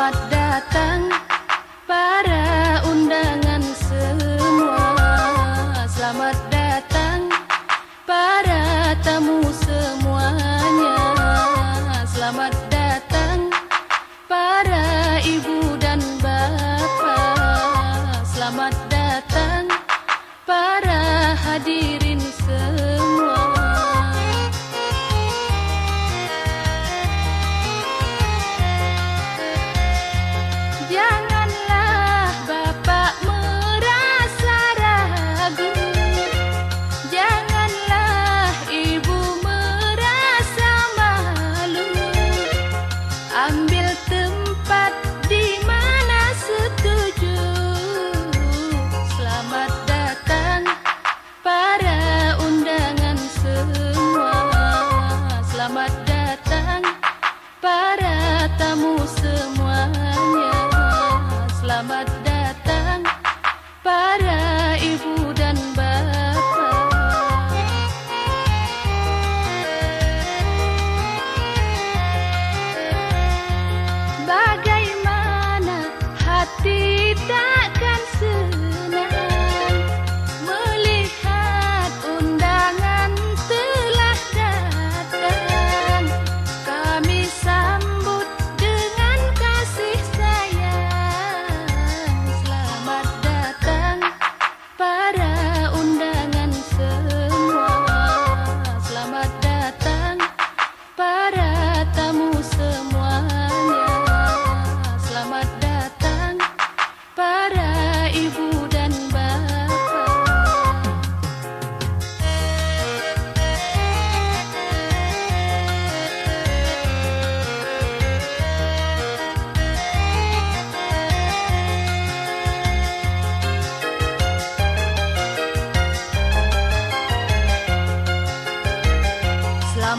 Selamat datang para undangan semua. Selamat datang para tamu semuanya. Selamat datang para ibu dan bapak. Selamat datang para hadirin semua Selamat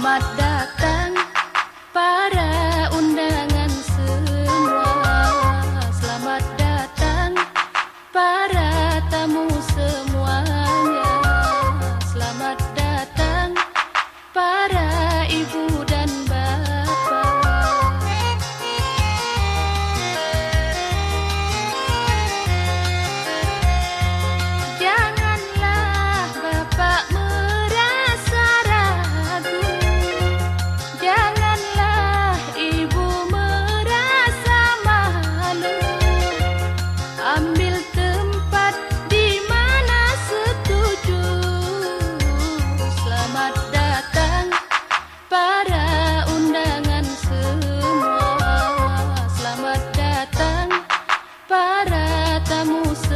Selamat essa música.